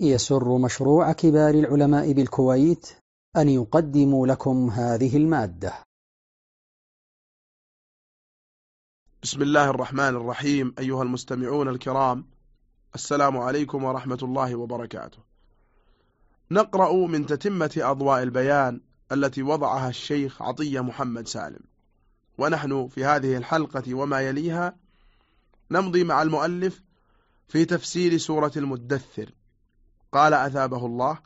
يسر مشروع كبار العلماء بالكويت أن يقدم لكم هذه المادة. بسم الله الرحمن الرحيم أيها المستمعون الكرام السلام عليكم ورحمة الله وبركاته. نقرأ من تتمة أضواء البيان التي وضعها الشيخ عطية محمد سالم. ونحن في هذه الحلقة وما يليها نمضي مع المؤلف في تفسير سورة المدثر. قال أثابه الله.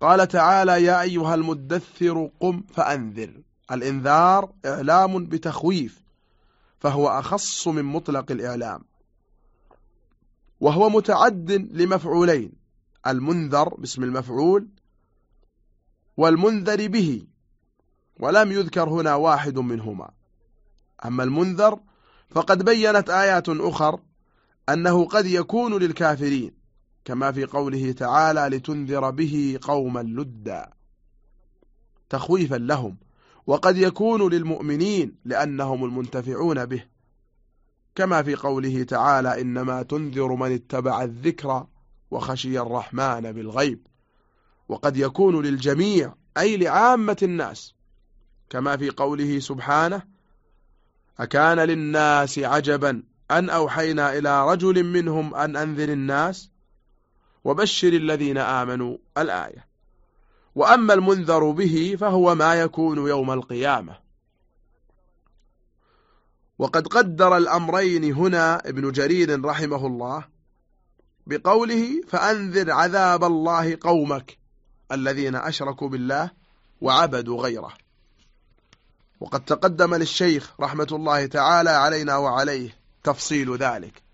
قال تعالى يا أيها المدثر قم فأنذر. الإنذار إعلام بتخويف فهو أخص من مطلق الإعلام. وهو متعد لمفعولين المنذر باسم المفعول والمنذر به ولم يذكر هنا واحد منهما. أما المنذر فقد بينت آيات أخر أنه قد يكون للكافرين. كما في قوله تعالى لتنذر به قوما لدا. تخويفا لهم. وقد يكون للمؤمنين لأنهم المنتفعون به. كما في قوله تعالى إنما تنذر من اتبع الذكر وخشي الرحمن بالغيب. وقد يكون للجميع أي لعامة الناس. كما في قوله سبحانه أكان للناس عجبا أن أوحينا إلى رجل منهم أن أنذر الناس وبشر الذين آمنوا الآية. وأما المنذر به فهو ما يكون يوم القيامة. وقد قدر الأمرين هنا ابن جرير رحمه الله بقوله فأنذر عذاب الله قومك الذين أشركوا بالله وعبدوا غيره. وقد تقدم للشيخ رحمة الله تعالى علينا وعليه تفصيل ذلك.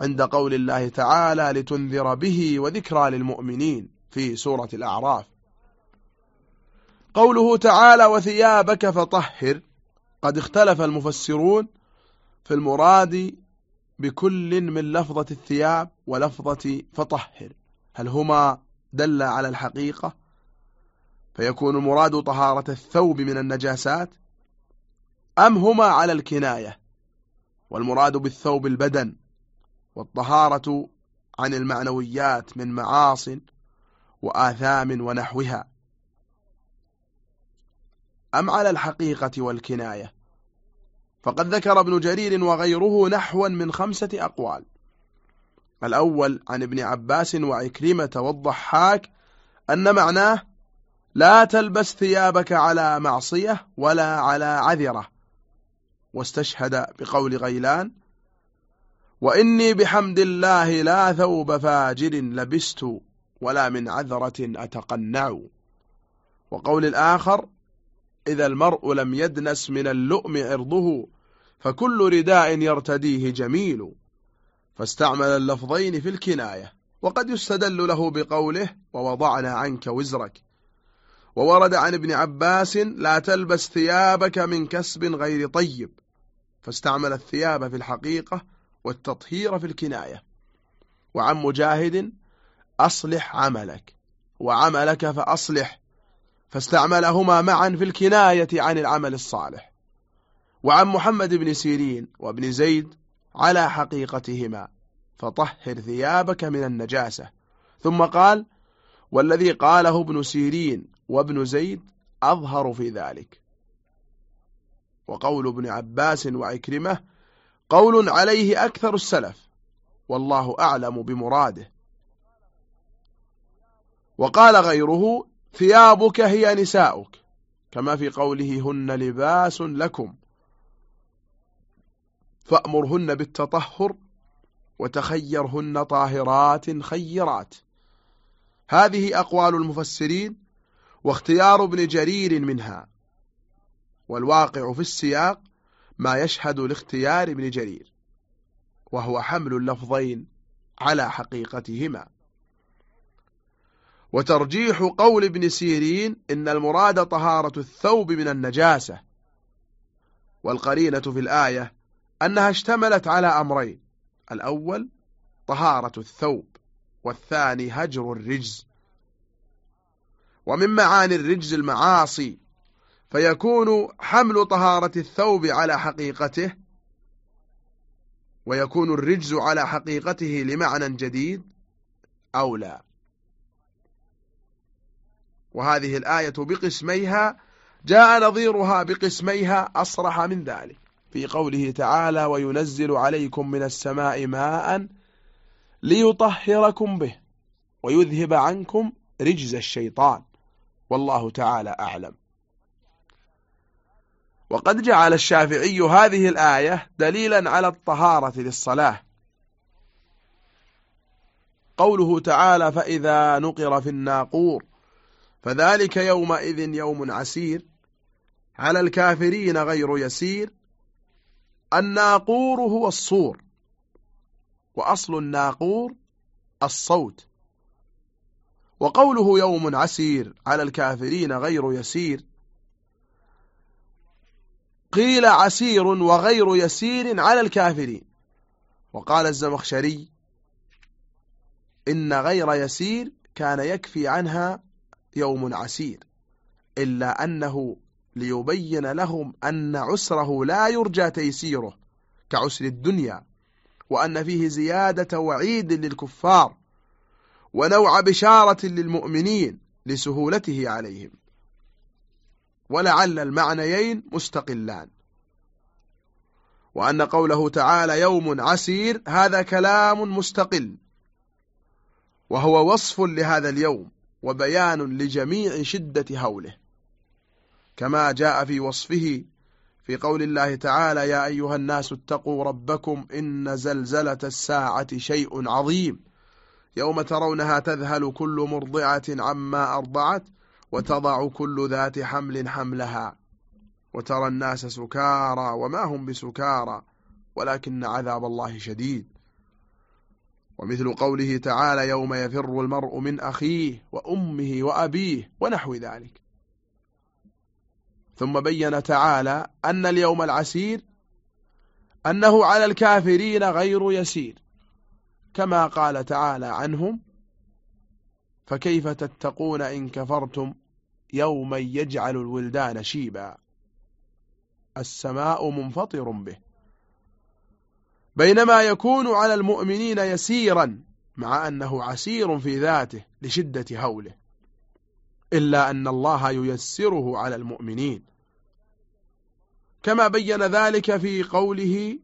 عند قول الله تعالى لتنذر به وذكرى للمؤمنين في سورة الأعراف. قوله تعالى وثيابك فطهر قد اختلف المفسرون في المراد بكل من لفظة الثياب ولفظة فطهر. هل هما دل على الحقيقة؟ فيكون المراد طهارة الثوب من النجاسات أم هما على الكناية؟ والمراد بالثوب البدن والطهارة عن المعنويات من معاص وآثام ونحوها. أم على الحقيقة والكناية؟ فقد ذكر ابن جرير وغيره نحوا من خمسة أقوال. الأول عن ابن عباس وعكرمة والضحاك أن معناه لا تلبس ثيابك على معصية ولا على عذرة. واستشهد بقول غيلان وإني بحمد الله لا ثوب فاجر لبست ولا من عذرة أتقنع. وقول الآخر إذا المرء لم يدنس من اللؤم عرضه فكل رداء يرتديه جميل. فاستعمل اللفظين في الكناية وقد يستدل له بقوله ووضعنا عنك وزرك وورد عن ابن عباس لا تلبس ثيابك من كسب غير طيب فاستعمل الثياب في الحقيقة والتطهير في الكناية. وعن مجاهد أصلح عملك. وعملك فأصلح. فاستعملهما معا في الكناية عن العمل الصالح. وعن محمد بن سيرين وابن زيد على حقيقتهما. فطهر ثيابك من النجاسة. ثم قال والذي قاله ابن سيرين وابن زيد أظهر في ذلك. وقول ابن عباس وعكرمة قول عليه أكثر السلف والله أعلم بمراده. وقال غيره ثيابك هي نساؤك كما في قوله هن لباس لكم. فأمرهن بالتطهر وتخيرهن طاهرات خيرات. هذه أقوال المفسرين واختيار ابن جرير منها. والواقع في السياق ما يشهد لاختيار ابن جرير وهو حمل اللفظين على حقيقتهما. وترجيح قول ابن سيرين إن المراد طهارة الثوب من النجاسة. والقرينة في الآية أنها اشتملت على أمرين الأول طهارة الثوب والثاني هجر الرجز. ومن معاني الرجز المعاصي فيكون حمل طهارة الثوب على حقيقته ويكون الرجز على حقيقته لمعنى جديد أولى وهذه الآية بقسميها جاء نظيرها بقسميها أصرح من ذلك. في قوله تعالى وينزل عليكم من السماء ماء ليطهركم به ويذهب عنكم رجز الشيطان. والله تعالى أعلم. وقد جعل الشافعي هذه الآية دليلا على الطهارة للصلاة قوله تعالى فإذا نقر في الناقور فذلك يومئذ يوم عسير. على الكافرين غير يسير. الناقور هو الصور وأصل الناقور الصوت. وقوله يوم عسير على الكافرين غير يسير قيل عسير وغير يسير على الكافرين. وقال الزمخشري إن غير يسير كان يكفي عنها يوم عسير إلا أنه ليبين لهم أن عسره لا يرجى تيسيره كعسر الدنيا وأن فيه زيادة وعيد للكفار ونوع بشارة للمؤمنين لسهولته عليهم. ولعل المعنيين مستقلان. وأن قوله تعالى يوم عسير هذا كلام مستقل. وهو وصف لهذا اليوم وبيان لجميع شدة هوله. كما جاء في وصفه في قول الله تعالى يا أيها الناس اتقوا ربكم إن زلزلة الساعة شيء عظيم. يوم ترونها تذهل كل مرضعة عما أرضعت وتضع كل ذات حمل حملها وترى الناس سكارى وما هم بسكارى ولكن عذاب الله شديد. ومثل قوله تعالى يوم يفر المرء من أخيه وأمه وأبيه ونحو ذلك. ثم بين تعالى أن اليوم العسير أنه على الكافرين غير يسير كما قال تعالى عنهم فكيف تتقون إن كفرتم يوما يجعل الولدان شيبا؟ السماء منفطر به. بينما يكون على المؤمنين يسيرا مع أنه عسير في ذاته لشدة هوله. إلا أن الله ييسره على المؤمنين. كما بين ذلك في قوله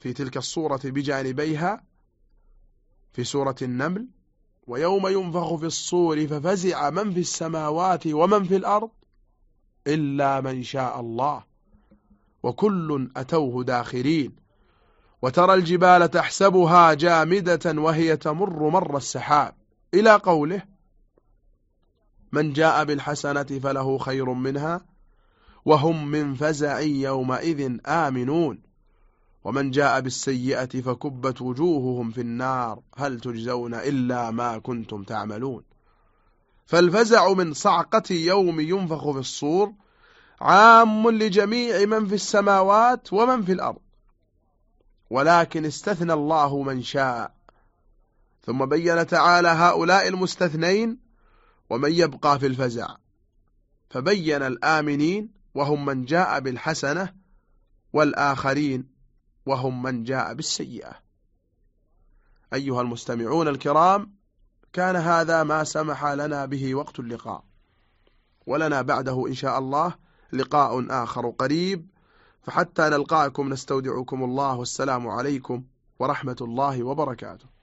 في تلك الصورة بجانبيها في سورة النمل ويوم ينفخ في الصور ففزع من في السماوات ومن في الأرض إلا من شاء الله. وكل أتوه داخرين. وترى الجبال تحسبها جامدة وهي تمر مر السحاب. إلى قوله من جاء بالحسنة فله خير منها وهم من فزع يومئذ آمنون. ومن جاء بالسيئة فكبت وجوههم في النار هل تجزون إلا ما كنتم تعملون؟ فالفزع من صعقة يوم ينفخ في الصور عام لجميع من في السماوات ومن في الأرض. ولكن استثنى الله من شاء. ثم بين تعالى هؤلاء المستثنين ومن يبقى في الفزع. فبين الآمنين وهم من جاء بالحسنة والآخرين. وهم من جاء بالسيئة. أيها المستمعون الكرام كان هذا ما سمح لنا به وقت اللقاء. ولنا بعده إن شاء الله لقاء آخر قريب. فحتى نلقاكم نستودعكم الله والسلام عليكم ورحمة الله وبركاته.